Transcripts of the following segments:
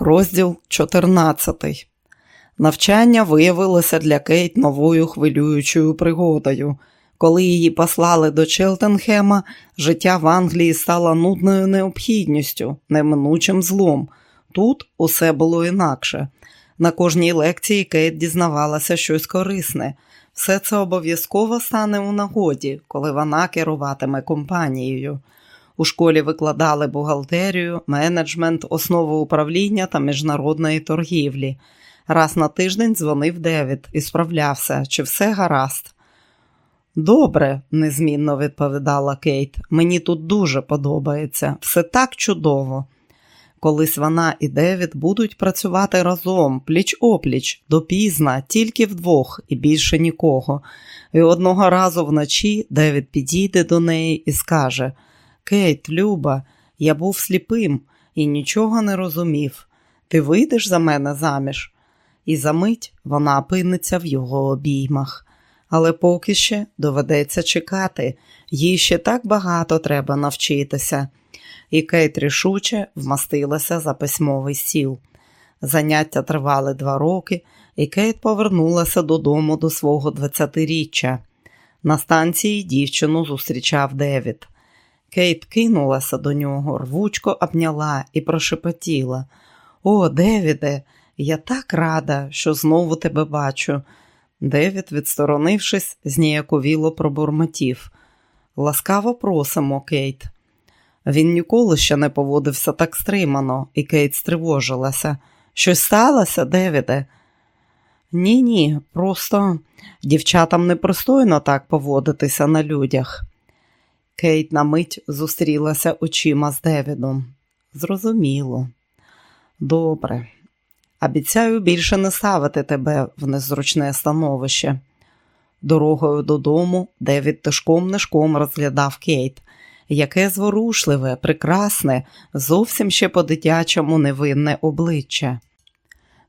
Розділ 14. Навчання виявилося для Кейт новою хвилюючою пригодою. Коли її послали до Челтенхема, життя в Англії стало нудною необхідністю, неминучим злом. Тут усе було інакше. На кожній лекції Кейт дізнавалася щось корисне. Все це обов'язково стане у нагоді, коли вона керуватиме компанією. У школі викладали бухгалтерію, менеджмент, основу управління та міжнародної торгівлі. Раз на тиждень дзвонив Девід і справлявся, чи все гаразд. Добре, незмінно відповідала Кейт. Мені тут дуже подобається, все так чудово. Колись вона і Девід будуть працювати разом, пліч опліч, допізна, тільки вдвох і більше нікого. І одного разу вночі Девід підійде до неї і скаже Кейт, Люба, я був сліпим і нічого не розумів. Ти вийдеш за мене заміж? І за мить вона опиниться в його обіймах. Але поки ще доведеться чекати, їй ще так багато треба навчитися. І Кейт рішуче вмастилася за письмовий стіл. Заняття тривали два роки, і Кейт повернулася додому до свого двадцятиріччя. На станції дівчину зустрічав Девід. Кейт кинулася до нього, рвучко обняла і прошепотіла. О, Девіде, я так рада, що знову тебе бачу. Девід, відсторонившись, зніяковіло пробурмотів. Ласкаво просимо, Кейт. Він ніколи ще не поводився так стримано, і Кейт стривожилася. Щось сталося, Девіде? Ні, ні, просто дівчатам непристойно так поводитися на людях. Кейт на мить зустрілася очима з Девідом. Зрозуміло. Добре. Обіцяю більше не ставити тебе в незручне становище. Дорогою додому Девід тишком нишком розглядав Кейт. Яке зворушливе, прекрасне, зовсім ще по-дитячому невинне обличчя.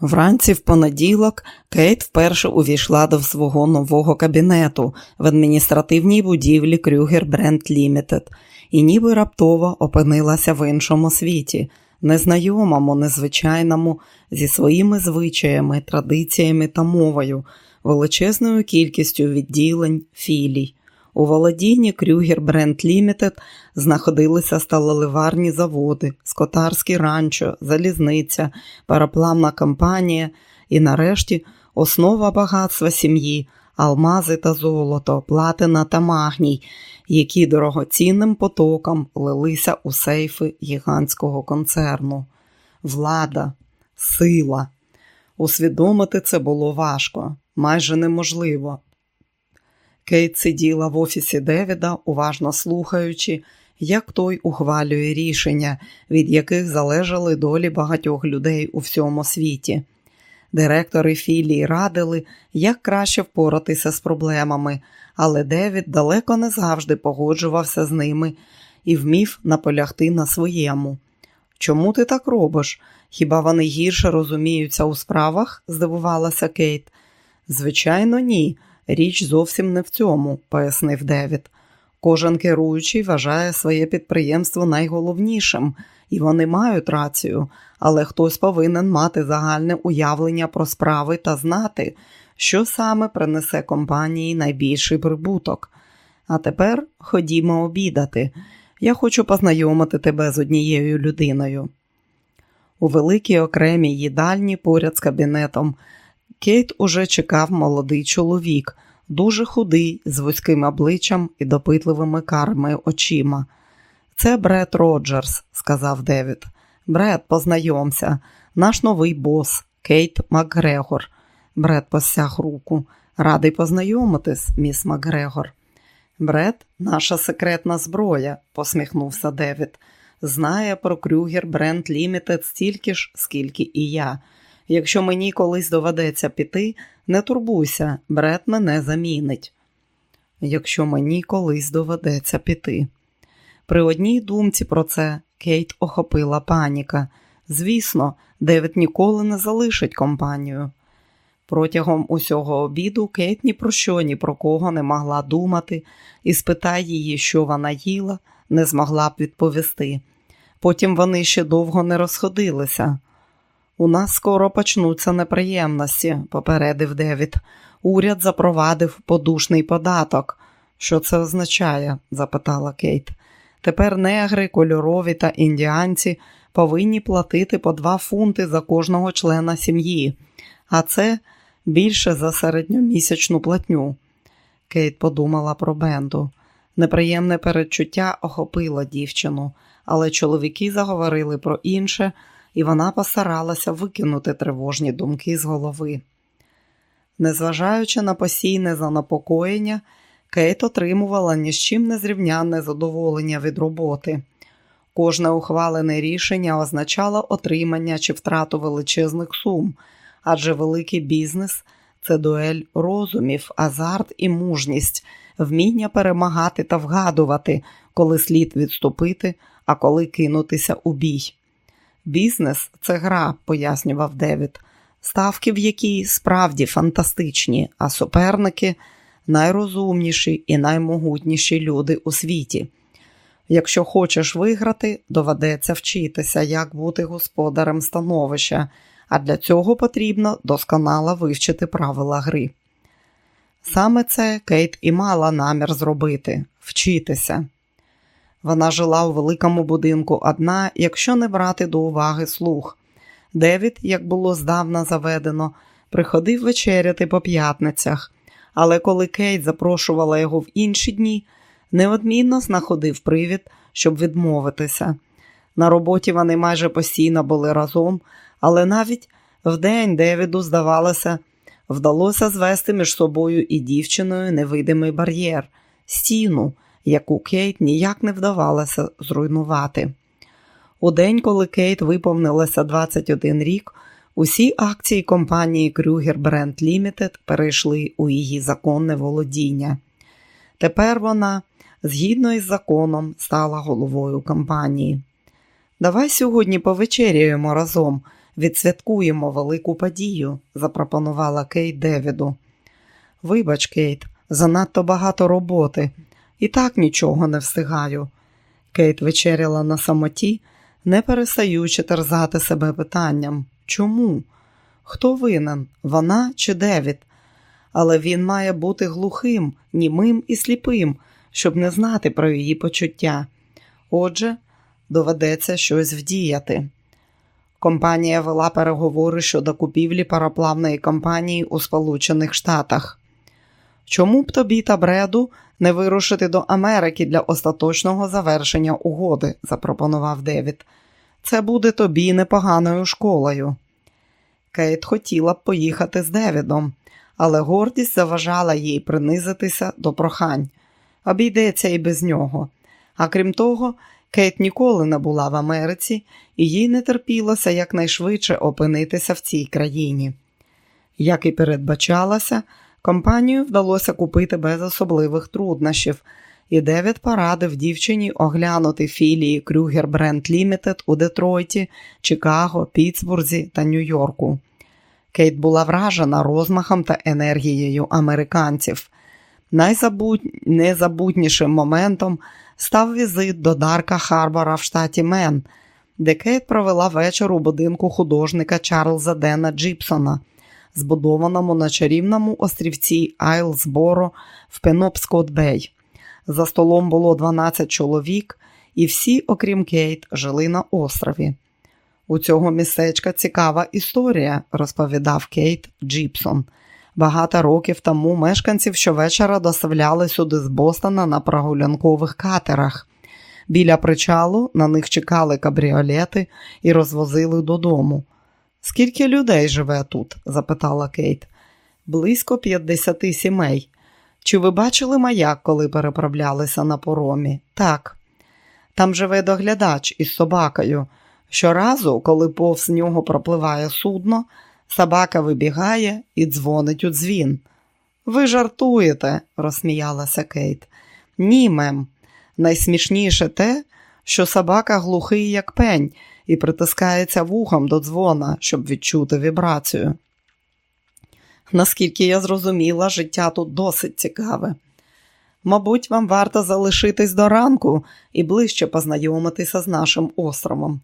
Вранці в понеділок Кейт вперше увійшла до свого нового кабінету в адміністративній будівлі Крюгер Бренд Лімітед і ніби раптово опинилася в іншому світі, незнайомому, незвичайному, зі своїми звичаями, традиціями та мовою, величезною кількістю відділень, філій. У володінні Крюгер Бренд Лімітед знаходилися сталеливарні заводи, скотарські ранчо, залізниця, параплавна компанія і, нарешті, основа багатства сім'ї, алмази та золото, платина та магній, які дорогоцінним потоком лилися у сейфи гігантського концерну. Влада, сила. Усвідомити це було важко, майже неможливо. Кейт сиділа в офісі Девіда, уважно слухаючи, як той ухвалює рішення, від яких залежали долі багатьох людей у всьому світі. Директори філії радили, як краще впоратися з проблемами, але Девід далеко не завжди погоджувався з ними і вмів наполягти на своєму. Чому ти так робиш? Хіба вони гірше розуміються у справах? здивувалася Кейт. Звичайно, ні. Річ зовсім не в цьому, пояснив Девід. Кожен керуючий вважає своє підприємство найголовнішим, і вони мають рацію, але хтось повинен мати загальне уявлення про справи та знати, що саме принесе компанії найбільший прибуток. А тепер ходімо обідати. Я хочу познайомити тебе з однією людиною. У великій окремій їдальні поряд з кабінетом Кейт уже чекав молодий чоловік, дуже худий, з вузьким обличчям і допитливими карими очима. Це Бред Роджерс, сказав Девід. Бред, познайомся, наш новий бос, Кейт Макгрегор. Бред простяг руку. Радий познайомитись, міс Макгрегор. Бред, наша секретна зброя, посміхнувся Девід. Знає про Крюгер Брент Лімітед стільки ж, скільки і я. Якщо мені колись доведеться піти, не турбуйся, Бред мене замінить. Якщо мені колись доведеться піти. При одній думці про це Кейт охопила паніка. Звісно, Девід ніколи не залишить компанію. Протягом усього обіду Кейт ні про що, ні про кого не могла думати, і спитай її, що вона їла, не змогла б відповісти. Потім вони ще довго не розходилися. У нас скоро почнуться неприємності, попередив Девід. Уряд запровадив подушний податок. Що це означає? запитала Кейт. Тепер негри, кольорові та індіанці повинні платити по два фунти за кожного члена сім'ї, а це більше за середньомісячну платню. Кейт подумала про Бенду. Неприємне передчуття охопило дівчину, але чоловіки заговорили про інше, і вона постаралася викинути тривожні думки з голови. Незважаючи на постійне занепокоєння, Кейт отримувала ні з чим не зрівнянне задоволення від роботи. Кожне ухвалене рішення означало отримання чи втрату величезних сум, адже великий бізнес це дуель розумів, азарт і мужність, вміння перемагати та вгадувати, коли слід відступити, а коли кинутися у бій. Бізнес це гра, пояснював Девід, ставки в якій справді фантастичні, а суперники найрозумніші і наймогутніші люди у світі. Якщо хочеш виграти, доведеться вчитися, як бути господарем становища, а для цього потрібно досконало вивчити правила гри. Саме це Кейт і мала намір зробити вчитися. Вона жила у великому будинку одна, якщо не брати до уваги слух. Девід, як було здавна заведено, приходив вечеряти по п'ятницях, але коли Кейт запрошувала його в інші дні, неодмінно знаходив привід, щоб відмовитися. На роботі вони майже постійно були разом, але навіть вдень Девіду, здавалося, вдалося звести між собою і дівчиною невидимий бар'єр, стіну, яку Кейт ніяк не вдавалося зруйнувати. У день, коли Кейт виповнилося 21 рік, усі акції компанії Kruger Brand Limited перейшли у її законне володіння. Тепер вона, згідно із законом, стала головою компанії. Давай сьогодні повечеряємо разом, відсвяткуємо велику подію, запропонувала Кейт Девіду. Вибач, Кейт, занадто багато роботи, і так нічого не встигаю. Кейт вечеряла на самоті, не перестаючи терзати себе питанням чому? Хто винен, вона чи Девід? Але він має бути глухим, німим і сліпим, щоб не знати про її почуття. Отже, доведеться щось вдіяти. Компанія вела переговори щодо купівлі пароплавної компанії у Сполучених Штатах. Чому б тобі та бреду не вирушити до Америки для остаточного завершення угоди? запропонував Девід. Це буде тобі непоганою школою. Кейт хотіла б поїхати з Девідом, але гордість заважала їй принизитися до прохань. Обійдеться і без нього. А крім того, Кейт ніколи не була в Америці, і їй не терпілося якнайшвидше опинитися в цій країні. Як і передбачалося, компанію вдалося купити без особливих труднощів, і Девід порадив дівчині оглянути філії Крюгер Брент Лімітед у Детройті, Чикаго, Пітсбурзі та Нью-Йорку. Кейт була вражена розмахом та енергією американців. Найнезабутнішим моментом став візит до Дарка Харбора в штаті Мен, де Кейт провела вечір у будинку художника Чарльза Дена Джіпсона, збудованому на чарівному острівці Айлсборо в Пенобскот Бей. За столом було 12 чоловік, і всі, окрім Кейт, жили на острові. У цього містечка цікава історія, розповідав Кейт Джіпсон. Багато років тому мешканців щовечора доставляли сюди з Бостона на прогулянкових катерах. Біля причалу на них чекали кабріолети і розвозили додому. Скільки людей живе тут? запитала Кейт. Близько 50 сімей. Чи ви бачили маяк, коли переправлялися на поромі? Так. Там живе доглядач із собакою. Щоразу, коли повз нього пропливає судно, собака вибігає і дзвонить у дзвін. Ви жартуєте, розсміялася Кейт. Ні, мем. Найсмішніше те, що собака глухий, як пень, і притискається вухом до дзвона, щоб відчути вібрацію. Наскільки я зрозуміла, життя тут досить цікаве. Мабуть, вам варто залишитись до ранку і ближче познайомитися з нашим островом.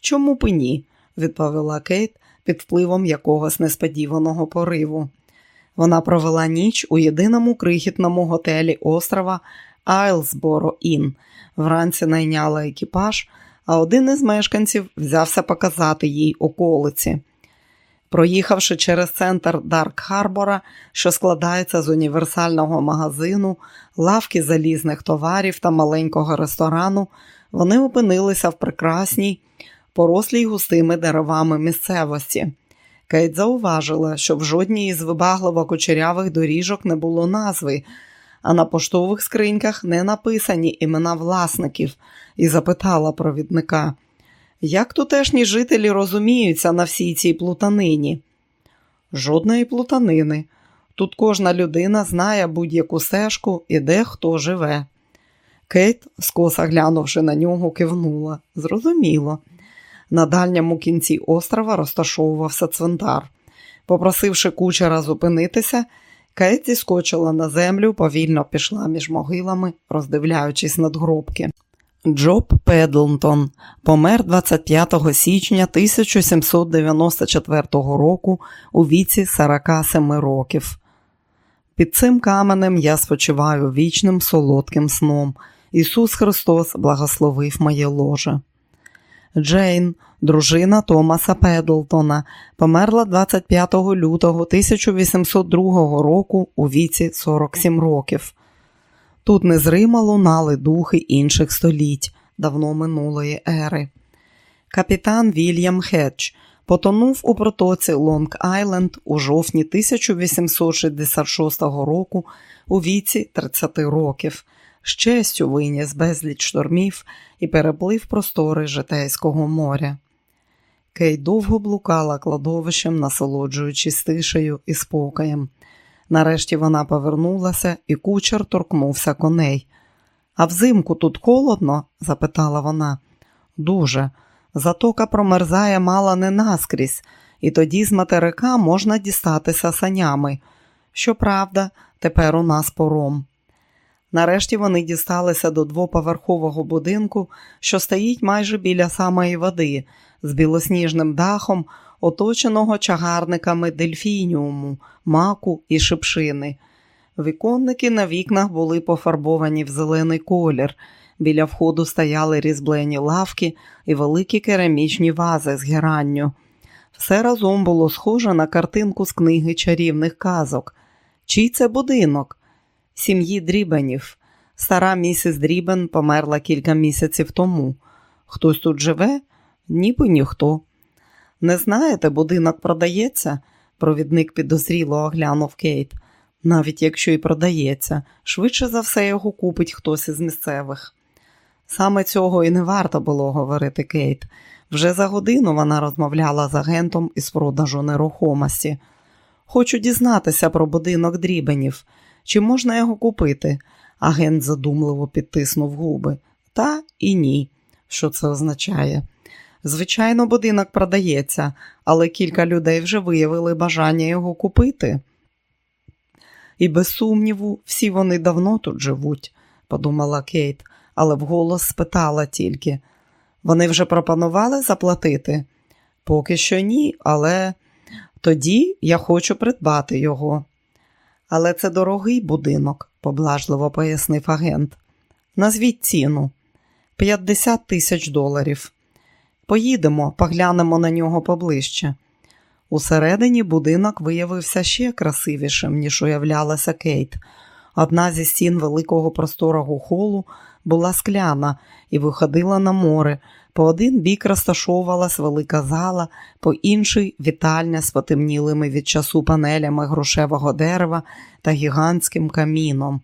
Чому б і ні? відповіла Кейт, під впливом якогось несподіваного пориву. Вона провела ніч у єдиному крихітному готелі острова Айлсборо Ін. Вранці найняла екіпаж, а один із мешканців взявся показати їй околиці. Проїхавши через центр Дарк Харбора, що складається з універсального магазину, лавки залізних товарів та маленького ресторану, вони опинилися в прекрасній, порослій густими деревами місцевості. Кейт зауважила, що в жодній із вибагливо кучерявих доріжок не було назви, а на поштових скриньках не написані імена власників, і запитала провідника, як тутешні жителі розуміються на всій цій плутанині? Жодної плутанини. Тут кожна людина знає будь-яку стежку і де хто живе. Кейт, скоса глянувши на нього, кивнула. Зрозуміло. На дальньому кінці острова розташовувався цвинтар. Попросивши кучера зупинитися, Кейт зіскочила на землю, повільно пішла між могилами, роздивляючись надгробки. Джоб Педлтон помер 25 січня 1794 року у віці 47 років. Під цим каменем я спочиваю вічним солодким сном. Ісус Христос благословив моє ложе. Джейн, дружина Томаса Педлтона, померла 25 лютого 1802 року у віці 47 років. Тут незримо лунали духи інших століть, давно минулої ери. Капітан Вільям Хедж потонув у протоці Лонг Айленд у жовтні 1866 року у віці 30 років з честю виніс безліч штормів і переплив простори Житейського моря. Кей довго блукала кладовищем, насолоджуючись тишею і спокоєм. Нарешті вона повернулася, і кучер торкнувся коней. А взимку тут холодно? запитала вона. Дуже. Затока промерзає мало не наскрізь, і тоді з материка можна дістатися санями. Щоправда, тепер у нас пором. Нарешті вони дісталися до двоповерхового будинку, що стоїть майже біля самої води, з білосніжним дахом, оточеного чагарниками дельфініуму, маку і шипшини. Віконники на вікнах були пофарбовані в зелений колір. Біля входу стояли різблені лавки і великі керамічні вази з геранню. Все разом було схоже на картинку з книги чарівних казок. Чий це будинок? Сім'ї Дрібенів. Стара місіс Дрібен померла кілька місяців тому. Хтось тут живе? Ніби ніхто. Не знаєте, будинок продається? Провідник підозріло оглянув Кейт. Навіть якщо і продається, швидше за все його купить хтось із місцевих. Саме цього і не варто було говорити Кейт. Вже за годину вона розмовляла з агентом із продажу нерухомості. Хочу дізнатися про будинок дрібенів. Чи можна його купити? Агент задумливо підтиснув губи. Та і ні. Що це означає? Звичайно, будинок продається, але кілька людей вже виявили бажання його купити. І без сумніву, всі вони давно тут живуть, подумала Кейт, але вголос спитала тільки. Вони вже пропонували заплатити? Поки що ні, але тоді я хочу придбати його. Але це дорогий будинок, поблажливо пояснив агент. Назвіть ціну 50 тисяч доларів. Поїдемо, поглянемо на нього поближче. Усередині будинок виявився ще красивішим, ніж уявлялася Кейт. Одна зі стін великого просторого холу була скляна і виходила на море. По один бік розташовувалась велика зала, по інший вітальня з потемнілими від часу панелями грушевого дерева та гігантським каміном.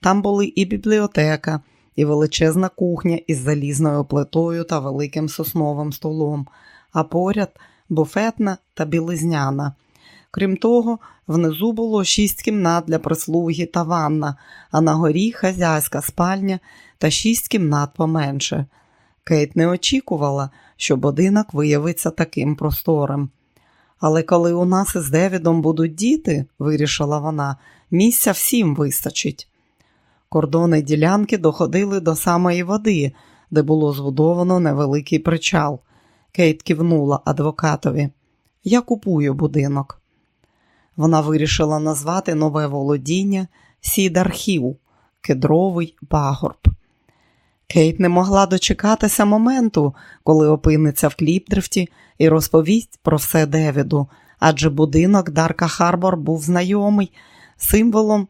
Там були і бібліотека, і величезна кухня із залізною плитою та великим сосновим столом, а поряд буфетна та білизняна. Крім того, внизу було шість кімнат для прислуги та ванна, а на горі хазяйська спальня та шість кімнат поменше. Кейт не очікувала, що будинок виявиться таким просторим. Але коли у нас із Девідом будуть діти, вирішила вона, місця всім вистачить. Кордони ділянки доходили до самої води, де було збудовано невеликий причал. Кейт кивнула адвокатові. Я купую будинок. Вона вирішила назвати нове володіння Сідархів, кедровий пагорб. Кейт не могла дочекатися моменту, коли опиниться в Кліпдрифті і розповість про все Девіду, адже будинок Дарка Харбор був знайомий символом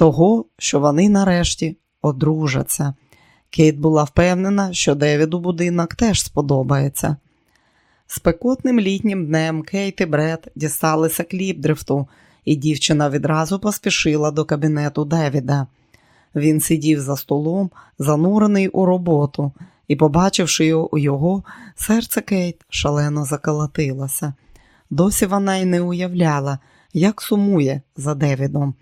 того, що вони нарешті одружаться. Кейт була впевнена, що Девіду будинок теж сподобається. Спекотним літнім днем Кейт і Бред дісталися кліпдрифту, і дівчина відразу поспішила до кабінету Девіда. Він сидів за столом, занурений у роботу, і, побачивши його, серце Кейт шалено заколотилося. Досі вона й не уявляла, як сумує за Девідом.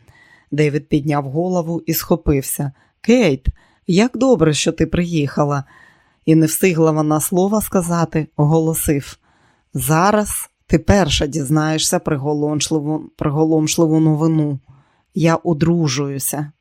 Девід підняв голову і схопився. Кейт, як добре, що ти приїхала. І не встигла вона слова сказати, оголосив. Зараз ти перша дізнаєшся приголомшливу, приголомшливу новину. Я одружуюся.